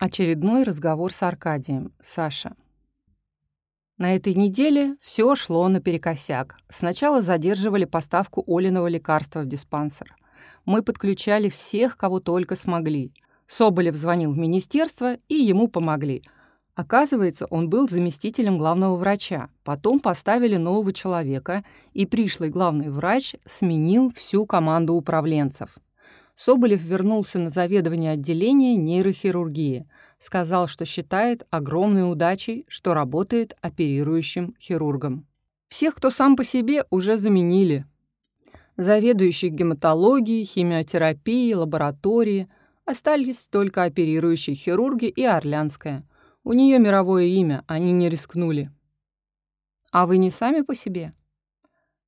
Очередной разговор с Аркадием. Саша. На этой неделе все шло наперекосяк. Сначала задерживали поставку Олиного лекарства в диспансер. Мы подключали всех, кого только смогли. Соболев звонил в министерство, и ему помогли. Оказывается, он был заместителем главного врача. Потом поставили нового человека, и пришлый главный врач сменил всю команду управленцев. Соболев вернулся на заведование отделения нейрохирургии. Сказал, что считает огромной удачей, что работает оперирующим хирургом. Всех, кто сам по себе, уже заменили. Заведующих гематологией, химиотерапией, лабораторией. Остались только оперирующие хирурги и Орлянская. У нее мировое имя, они не рискнули. А вы не сами по себе?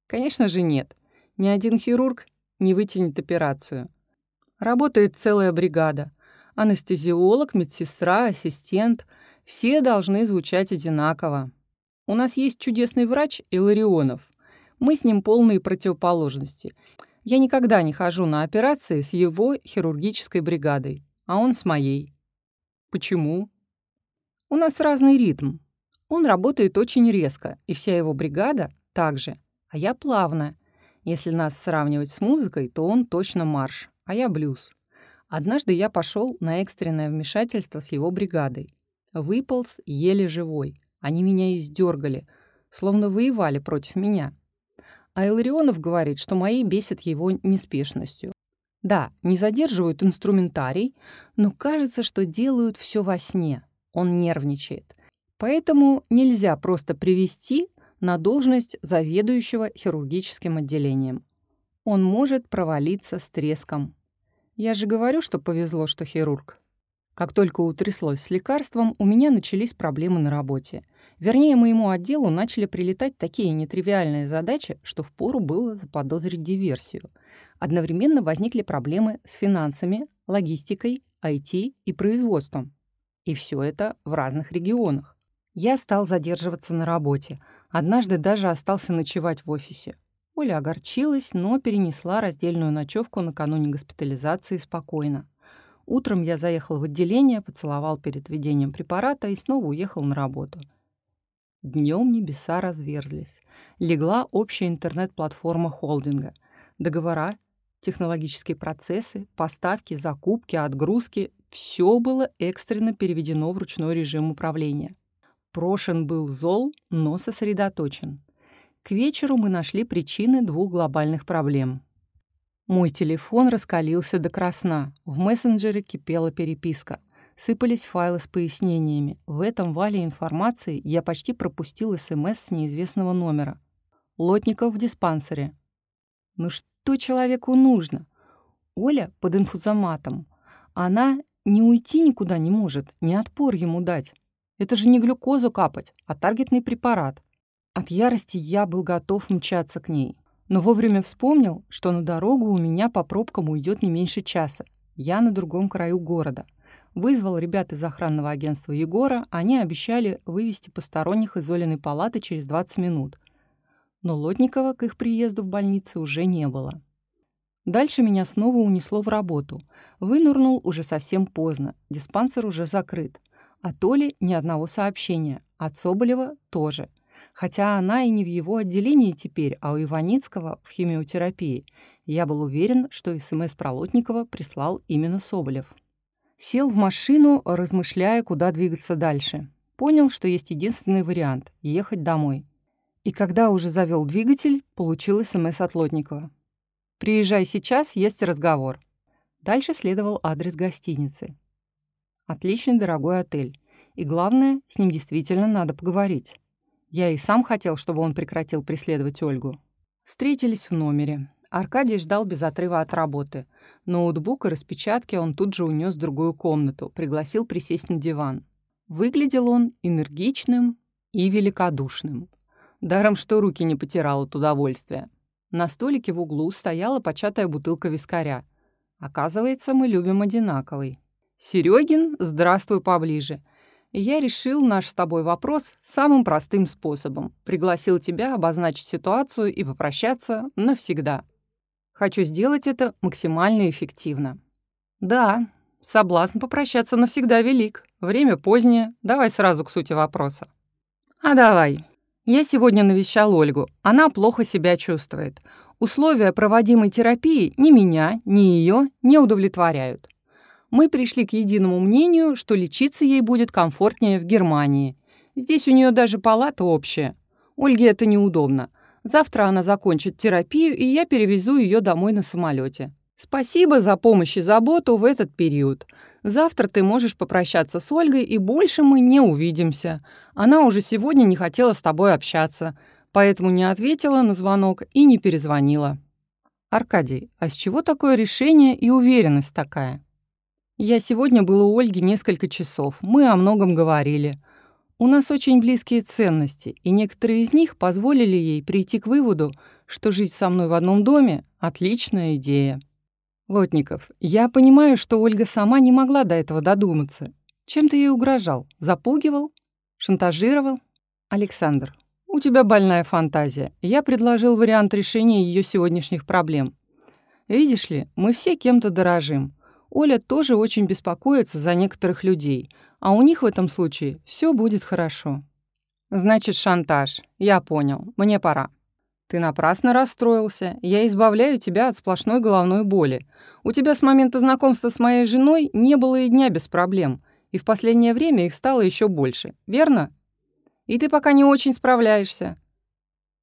Конечно же нет. Ни один хирург не вытянет операцию. Работает целая бригада. Анестезиолог, медсестра, ассистент. Все должны звучать одинаково. У нас есть чудесный врач Иларионов. Мы с ним полные противоположности. Я никогда не хожу на операции с его хирургической бригадой, а он с моей. Почему? У нас разный ритм. Он работает очень резко, и вся его бригада также, а я плавно. Если нас сравнивать с музыкой, то он точно марш а я блюз. Однажды я пошел на экстренное вмешательство с его бригадой. Выполз еле живой. Они меня издергали, словно воевали против меня. А Иларионов говорит, что мои бесят его неспешностью. Да, не задерживают инструментарий, но кажется, что делают все во сне. Он нервничает. Поэтому нельзя просто привести на должность заведующего хирургическим отделением. Он может провалиться с треском. Я же говорю, что повезло, что хирург. Как только утряслось с лекарством, у меня начались проблемы на работе. Вернее, моему отделу начали прилетать такие нетривиальные задачи, что впору было заподозрить диверсию. Одновременно возникли проблемы с финансами, логистикой, IT и производством. И все это в разных регионах. Я стал задерживаться на работе. Однажды даже остался ночевать в офисе. Оля огорчилась, но перенесла раздельную ночевку накануне госпитализации спокойно. Утром я заехал в отделение, поцеловал перед введением препарата и снова уехал на работу. Днем небеса разверзлись. Легла общая интернет-платформа холдинга. Договора, технологические процессы, поставки, закупки, отгрузки — все было экстренно переведено в ручной режим управления. Прошен был зол, но сосредоточен. К вечеру мы нашли причины двух глобальных проблем. Мой телефон раскалился до красна. В мессенджере кипела переписка. Сыпались файлы с пояснениями. В этом вале информации я почти пропустил СМС с неизвестного номера. Лотников в диспансере. Ну что человеку нужно? Оля под инфузоматом. Она не уйти никуда не может, не отпор ему дать. Это же не глюкозу капать, а таргетный препарат. От ярости я был готов мчаться к ней. Но вовремя вспомнил, что на дорогу у меня по пробкам уйдет не меньше часа. Я на другом краю города. Вызвал ребят из охранного агентства Егора, они обещали вывести посторонних из Олиной палаты через 20 минут. Но Лотникова к их приезду в больницу уже не было. Дальше меня снова унесло в работу. Вынурнул уже совсем поздно, диспансер уже закрыт. От Оли ни одного сообщения, от Соболева тоже — Хотя она и не в его отделении теперь, а у Иваницкого в химиотерапии. Я был уверен, что СМС про Лотникова прислал именно Соболев. Сел в машину, размышляя, куда двигаться дальше. Понял, что есть единственный вариант — ехать домой. И когда уже завел двигатель, получил СМС от Лотникова. «Приезжай сейчас, есть разговор». Дальше следовал адрес гостиницы. Отличный дорогой отель. И главное, с ним действительно надо поговорить. Я и сам хотел, чтобы он прекратил преследовать Ольгу. Встретились в номере. Аркадий ждал без отрыва от работы. Ноутбук и распечатки он тут же унес в другую комнату, пригласил присесть на диван. Выглядел он энергичным и великодушным. Даром, что руки не потирал от удовольствия. На столике в углу стояла початая бутылка вискаря. Оказывается, мы любим одинаковый. «Серегин, здравствуй поближе я решил наш с тобой вопрос самым простым способом. Пригласил тебя обозначить ситуацию и попрощаться навсегда. Хочу сделать это максимально эффективно. Да, Соблазн попрощаться навсегда велик. Время позднее. Давай сразу к сути вопроса. А давай. Я сегодня навещал Ольгу. Она плохо себя чувствует. Условия проводимой терапии ни меня, ни ее не удовлетворяют. Мы пришли к единому мнению, что лечиться ей будет комфортнее в Германии. Здесь у нее даже палата общая. Ольге это неудобно. Завтра она закончит терапию, и я перевезу ее домой на самолете. Спасибо за помощь и заботу в этот период. Завтра ты можешь попрощаться с Ольгой, и больше мы не увидимся. Она уже сегодня не хотела с тобой общаться, поэтому не ответила на звонок и не перезвонила. Аркадий, а с чего такое решение и уверенность такая? Я сегодня был у Ольги несколько часов. Мы о многом говорили. У нас очень близкие ценности, и некоторые из них позволили ей прийти к выводу, что жить со мной в одном доме — отличная идея. Лотников, я понимаю, что Ольга сама не могла до этого додуматься. Чем ты ей угрожал? Запугивал? Шантажировал? Александр, у тебя больная фантазия. Я предложил вариант решения ее сегодняшних проблем. Видишь ли, мы все кем-то дорожим. Оля тоже очень беспокоится за некоторых людей — а у них в этом случае все будет хорошо. Значит, шантаж. Я понял. Мне пора. Ты напрасно расстроился. Я избавляю тебя от сплошной головной боли. У тебя с момента знакомства с моей женой не было и дня без проблем. И в последнее время их стало еще больше. Верно? И ты пока не очень справляешься.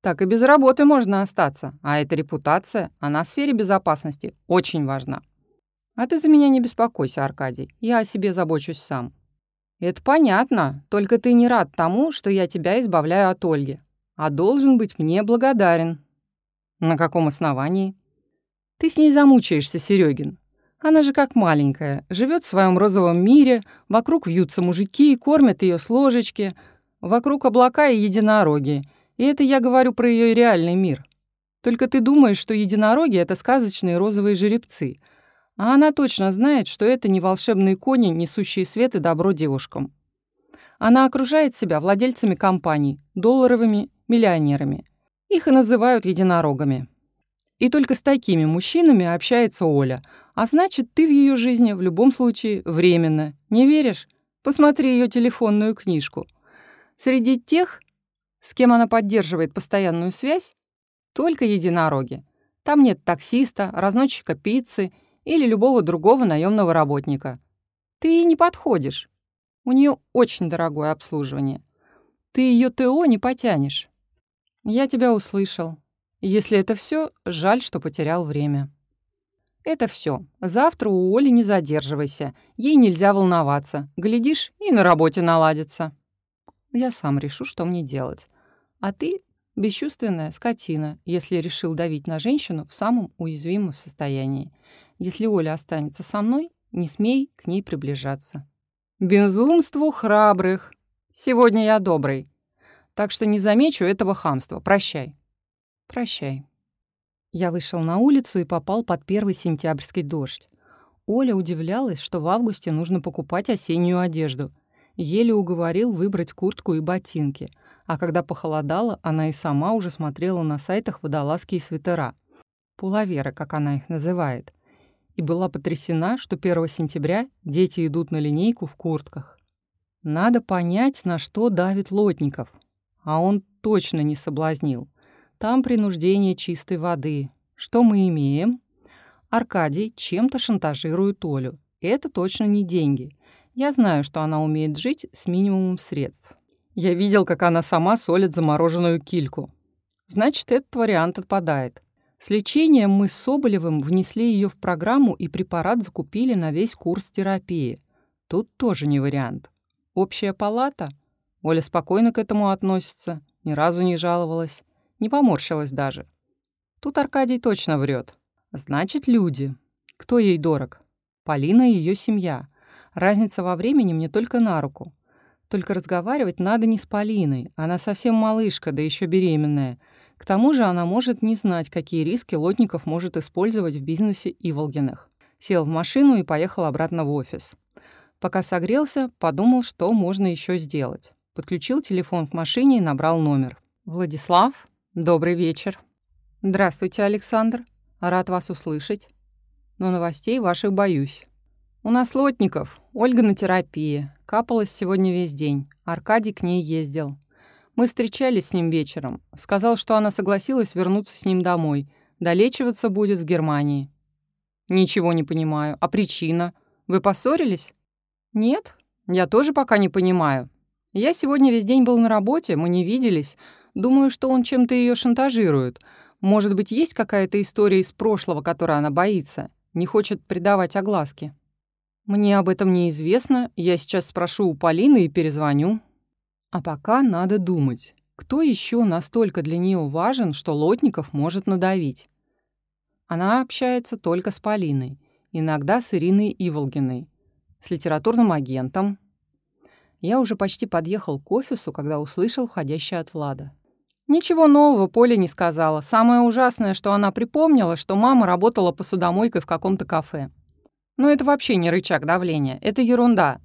Так и без работы можно остаться. А эта репутация, она в сфере безопасности очень важна. А ты за меня не беспокойся, Аркадий. Я о себе забочусь сам. «Это понятно, только ты не рад тому, что я тебя избавляю от Ольги, а должен быть мне благодарен». «На каком основании?» «Ты с ней замучаешься, Серегин. Она же как маленькая, живет в своем розовом мире, вокруг вьются мужики, кормят ее с ложечки, вокруг облака и единороги. И это я говорю про ее реальный мир. Только ты думаешь, что единороги — это сказочные розовые жеребцы — а она точно знает, что это не волшебные кони, несущие свет и добро девушкам. Она окружает себя владельцами компаний, долларовыми миллионерами. Их и называют единорогами. И только с такими мужчинами общается Оля. А значит, ты в ее жизни в любом случае временно. Не веришь? Посмотри ее телефонную книжку. Среди тех, с кем она поддерживает постоянную связь, только единороги. Там нет таксиста, разносчика пиццы – или любого другого наемного работника. Ты ей не подходишь. У нее очень дорогое обслуживание. Ты ее ТО не потянешь. Я тебя услышал. Если это все, жаль, что потерял время. Это все. Завтра у Оли не задерживайся. Ей нельзя волноваться. Глядишь, и на работе наладится. Я сам решу, что мне делать. А ты бесчувственная скотина, если решил давить на женщину в самом уязвимом состоянии. Если Оля останется со мной, не смей к ней приближаться. Безумству храбрых. Сегодня я добрый. Так что не замечу этого хамства. Прощай. Прощай. Я вышел на улицу и попал под первый сентябрьский дождь. Оля удивлялась, что в августе нужно покупать осеннюю одежду. Еле уговорил выбрать куртку и ботинки. А когда похолодало, она и сама уже смотрела на сайтах водолазки и свитера. Пуловеры, как она их называет и была потрясена, что 1 сентября дети идут на линейку в куртках. Надо понять, на что давит Лотников. А он точно не соблазнил. Там принуждение чистой воды. Что мы имеем? Аркадий чем-то шантажирует Олю. Это точно не деньги. Я знаю, что она умеет жить с минимумом средств. Я видел, как она сама солит замороженную кильку. Значит, этот вариант отпадает. С лечением мы с Соболевым внесли ее в программу и препарат закупили на весь курс терапии. Тут тоже не вариант. Общая палата? Оля спокойно к этому относится, ни разу не жаловалась, не поморщилась даже. Тут Аркадий точно врет. Значит, люди. Кто ей дорог? Полина и ее семья. Разница во времени мне только на руку. Только разговаривать надо не с Полиной. Она совсем малышка, да еще беременная — к тому же она может не знать, какие риски Лотников может использовать в бизнесе Иволгиных. Сел в машину и поехал обратно в офис. Пока согрелся, подумал, что можно еще сделать. Подключил телефон к машине и набрал номер. «Владислав, добрый вечер». «Здравствуйте, Александр. Рад вас услышать. Но новостей ваших боюсь». «У нас Лотников. Ольга на терапии. Капалась сегодня весь день. Аркадий к ней ездил. Мы встречались с ним вечером. Сказал, что она согласилась вернуться с ним домой. Долечиваться будет в Германии». «Ничего не понимаю. А причина? Вы поссорились?» «Нет, я тоже пока не понимаю. Я сегодня весь день был на работе, мы не виделись. Думаю, что он чем-то ее шантажирует. Может быть, есть какая-то история из прошлого, которой она боится, не хочет придавать огласке. Мне об этом неизвестно, я сейчас спрошу у Полины и перезвоню. А пока надо думать, кто еще настолько для нее важен, что Лотников может надавить. Она общается только с Полиной, иногда с Ириной Иволгиной, с литературным агентом. Я уже почти подъехал к офису, когда услышал входящий от Влада. Ничего нового Поля не сказала. Самое ужасное, что она припомнила, что мама работала посудомойкой в каком-то кафе. Но это вообще не рычаг давления, это ерунда.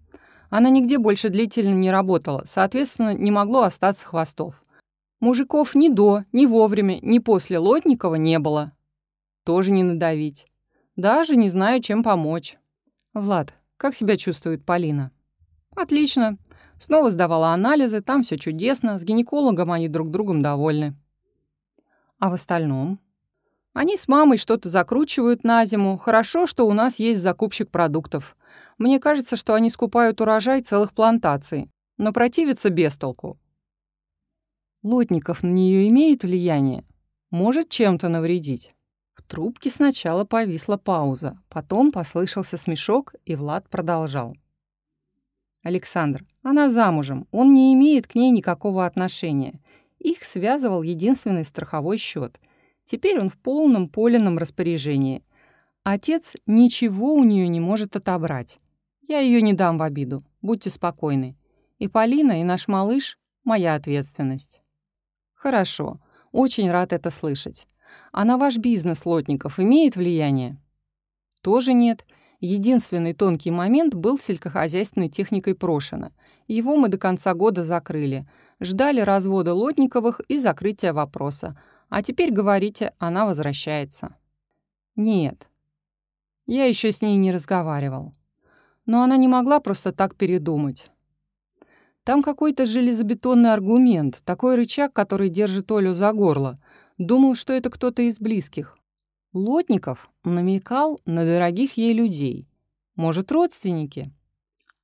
Она нигде больше длительно не работала, соответственно, не могло остаться хвостов. Мужиков ни до, ни вовремя, ни после Лотникова не было. Тоже не надавить. Даже не знаю, чем помочь. Влад, как себя чувствует Полина? Отлично. Снова сдавала анализы, там все чудесно, с гинекологом они друг другом довольны. А в остальном? Они с мамой что-то закручивают на зиму. Хорошо, что у нас есть закупщик продуктов. Мне кажется, что они скупают урожай целых плантаций. Но противиться без толку. Лотников на нее имеет влияние? Может чем-то навредить? В трубке сначала повисла пауза, потом послышался смешок, и Влад продолжал. Александр. Она замужем, он не имеет к ней никакого отношения. Их связывал единственный страховой счет. Теперь он в полном поленном распоряжении. Отец ничего у нее не может отобрать. Я ее не дам в обиду, будьте спокойны. И Полина, и наш малыш — моя ответственность. Хорошо, очень рад это слышать. А на ваш бизнес, Лотников, имеет влияние? Тоже нет. Единственный тонкий момент был сельскохозяйственной техникой Прошина. Его мы до конца года закрыли. Ждали развода Лотниковых и закрытия вопроса. А теперь, говорите, она возвращается. Нет. Я еще с ней не разговаривал. Но она не могла просто так передумать. Там какой-то железобетонный аргумент, такой рычаг, который держит Олю за горло. Думал, что это кто-то из близких. Лотников намекал на дорогих ей людей. Может, родственники?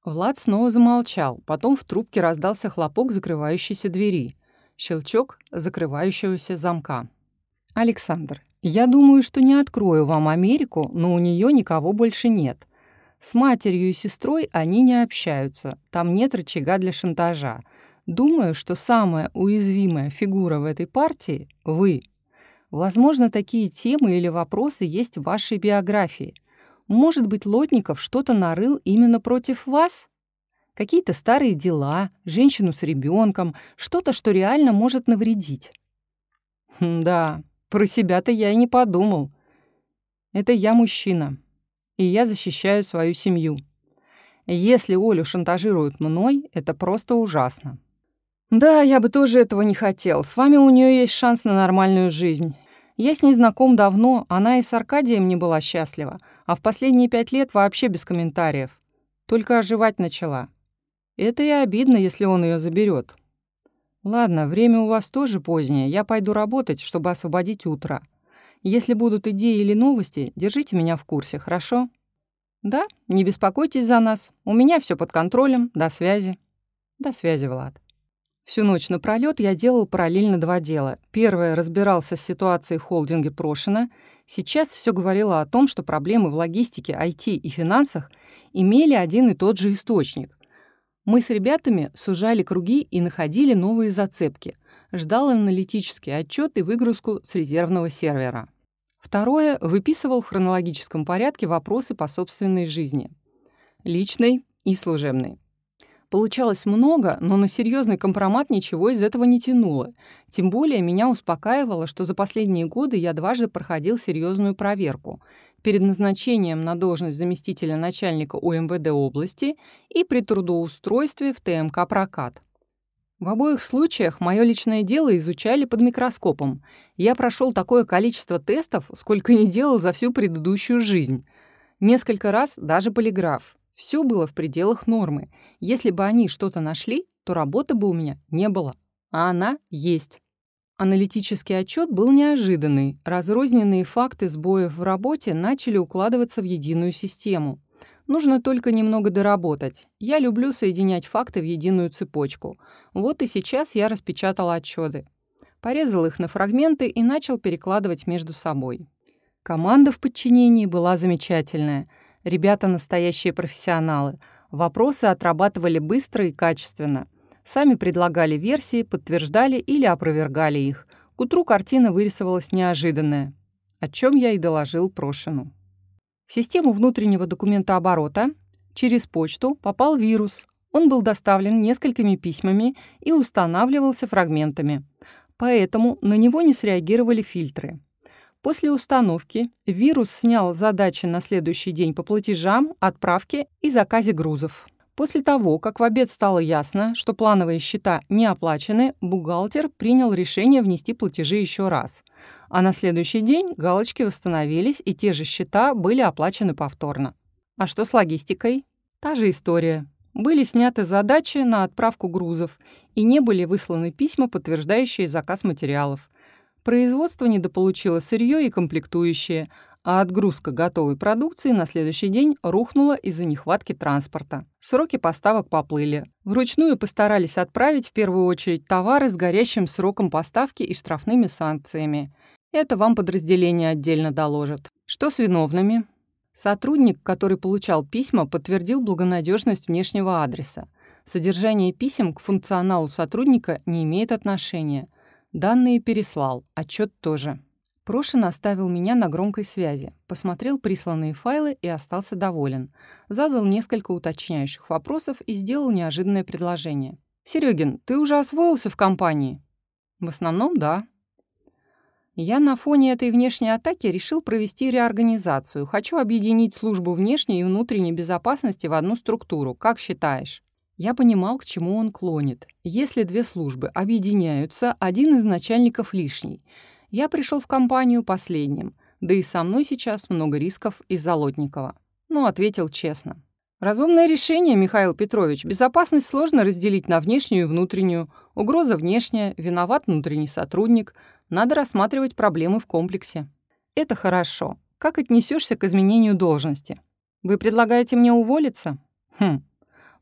Влад снова замолчал, потом в трубке раздался хлопок закрывающейся двери, щелчок закрывающегося замка. «Александр, я думаю, что не открою вам Америку, но у нее никого больше нет. С матерью и сестрой они не общаются, там нет рычага для шантажа. Думаю, что самая уязвимая фигура в этой партии — вы. Возможно, такие темы или вопросы есть в вашей биографии. Может быть, Лотников что-то нарыл именно против вас? Какие-то старые дела, женщину с ребенком, что-то, что реально может навредить. Да, про себя-то я и не подумал. Это я мужчина, и я защищаю свою семью. Если Олю шантажируют мной, это просто ужасно. «Да, я бы тоже этого не хотел. С вами у нее есть шанс на нормальную жизнь. Я с ней знаком давно, она и с Аркадием не была счастлива, а в последние пять лет вообще без комментариев. Только оживать начала. Это и обидно, если он ее заберет. Ладно, время у вас тоже позднее, я пойду работать, чтобы освободить утро. Если будут идеи или новости, держите меня в курсе, хорошо? Да, не беспокойтесь за нас. У меня все под контролем. До связи. До связи, Влад. Всю ночь напролёт я делал параллельно два дела. Первое — разбирался с ситуацией в холдинге Прошина. Сейчас все говорило о том, что проблемы в логистике, IT и финансах имели один и тот же источник. Мы с ребятами сужали круги и находили новые зацепки. Ждал аналитический отчет и выгрузку с резервного сервера. Второе — выписывал в хронологическом порядке вопросы по собственной жизни. Личной и служебной. Получалось много, но на серьезный компромат ничего из этого не тянуло. Тем более меня успокаивало, что за последние годы я дважды проходил серьезную проверку. Перед назначением на должность заместителя начальника УМВД области и при трудоустройстве в ТМК «Прокат». В обоих случаях мое личное дело изучали под микроскопом. Я прошел такое количество тестов, сколько не делал за всю предыдущую жизнь. Несколько раз даже полиграф. Все было в пределах нормы. Если бы они что-то нашли, то работы бы у меня не было. А она есть. Аналитический отчет был неожиданный. Разрозненные факты сбоев в работе начали укладываться в единую систему. Нужно только немного доработать. Я люблю соединять факты в единую цепочку. Вот и сейчас я распечатал отчеты. Порезал их на фрагменты и начал перекладывать между собой. Команда в подчинении была замечательная. Ребята настоящие профессионалы. Вопросы отрабатывали быстро и качественно. Сами предлагали версии, подтверждали или опровергали их. К утру картина вырисовалась неожиданная, о чем я и доложил Прошину. В систему внутреннего документооборота через почту попал вирус. Он был доставлен несколькими письмами и устанавливался фрагментами. Поэтому на него не среагировали фильтры. После установки вирус снял задачи на следующий день по платежам, отправке и заказе грузов. После того, как в обед стало ясно, что плановые счета не оплачены, бухгалтер принял решение внести платежи еще раз. А на следующий день галочки восстановились, и те же счета были оплачены повторно. А что с логистикой? Та же история. Были сняты задачи на отправку грузов, и не были высланы письма, подтверждающие заказ материалов. Производство недополучило сырье и комплектующие, а отгрузка готовой продукции на следующий день рухнула из-за нехватки транспорта. Сроки поставок поплыли. Вручную постарались отправить в первую очередь товары с горящим сроком поставки и штрафными санкциями. Это вам подразделение отдельно доложит. Что с виновными? Сотрудник, который получал письма, подтвердил благонадежность внешнего адреса. Содержание писем к функционалу сотрудника не имеет отношения. Данные переслал, отчет тоже. Прошин оставил меня на громкой связи, посмотрел присланные файлы и остался доволен. Задал несколько уточняющих вопросов и сделал неожиданное предложение. «Серёгин, ты уже освоился в компании?» «В основном, да». Я на фоне этой внешней атаки решил провести реорганизацию. Хочу объединить службу внешней и внутренней безопасности в одну структуру. Как считаешь? Я понимал, к чему он клонит. Если две службы объединяются, один из начальников лишний — я пришел в компанию последним, да и со мной сейчас много рисков из-за Лотникова. Ну, ответил честно. Разумное решение, Михаил Петрович. Безопасность сложно разделить на внешнюю и внутреннюю. Угроза внешняя, виноват внутренний сотрудник. Надо рассматривать проблемы в комплексе. Это хорошо. Как отнесешься к изменению должности? Вы предлагаете мне уволиться? Хм,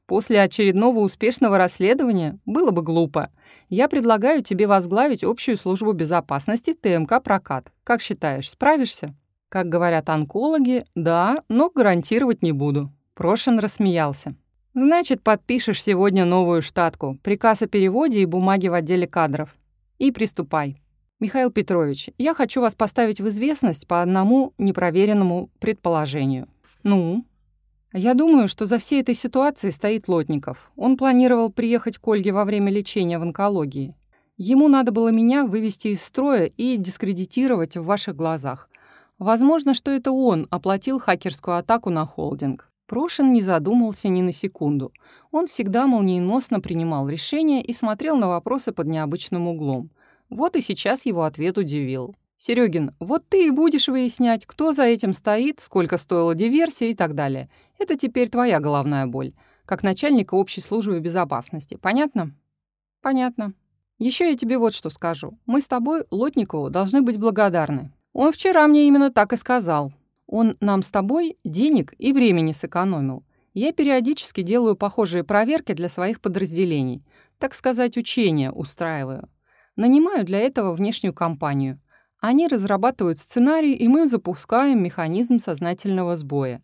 После очередного успешного расследования было бы глупо. Я предлагаю тебе возглавить общую службу безопасности ТМК «Прокат». Как считаешь, справишься? Как говорят онкологи, да, но гарантировать не буду. Прошин рассмеялся. Значит, подпишешь сегодня новую штатку, приказ о переводе и бумаги в отделе кадров. И приступай. Михаил Петрович, я хочу вас поставить в известность по одному непроверенному предположению. Ну, я думаю, что за всей этой ситуацией стоит Лотников. Он планировал приехать к Ольге во время лечения в онкологии. Ему надо было меня вывести из строя и дискредитировать в ваших глазах. Возможно, что это он оплатил хакерскую атаку на холдинг. Прошин не задумался ни на секунду. Он всегда молниеносно принимал решения и смотрел на вопросы под необычным углом. Вот и сейчас его ответ удивил. «Серёгин, вот ты и будешь выяснять, кто за этим стоит, сколько стоила диверсия и так далее. Это теперь твоя головная боль, как начальника общей службы безопасности. Понятно? Понятно. Еще я тебе вот что скажу. Мы с тобой Лотникову должны быть благодарны. Он вчера мне именно так и сказал. Он нам с тобой денег и времени сэкономил. Я периодически делаю похожие проверки для своих подразделений. Так сказать, учения устраиваю. Нанимаю для этого внешнюю компанию. Они разрабатывают сценарий, и мы запускаем механизм сознательного сбоя.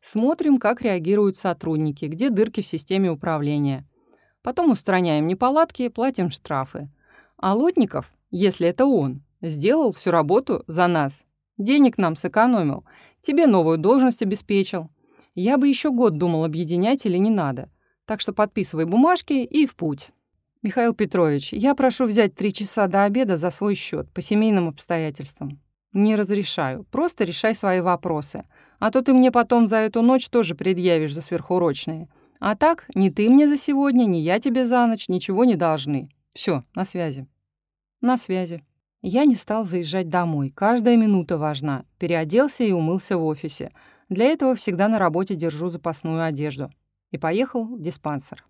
Смотрим, как реагируют сотрудники, где дырки в системе управления. Потом устраняем неполадки, платим штрафы. А Лотников, если это он, сделал всю работу за нас. Денег нам сэкономил, тебе новую должность обеспечил. Я бы еще год думал, объединять или не надо. Так что подписывай бумажки и в путь. Михаил Петрович, я прошу взять три часа до обеда за свой счет по семейным обстоятельствам. Не разрешаю, просто решай свои вопросы. А то ты мне потом за эту ночь тоже предъявишь за сверхурочные. А так, ни ты мне за сегодня, ни я тебе за ночь ничего не должны. Все, на связи. На связи. Я не стал заезжать домой. Каждая минута важна. Переоделся и умылся в офисе. Для этого всегда на работе держу запасную одежду. И поехал в диспансер.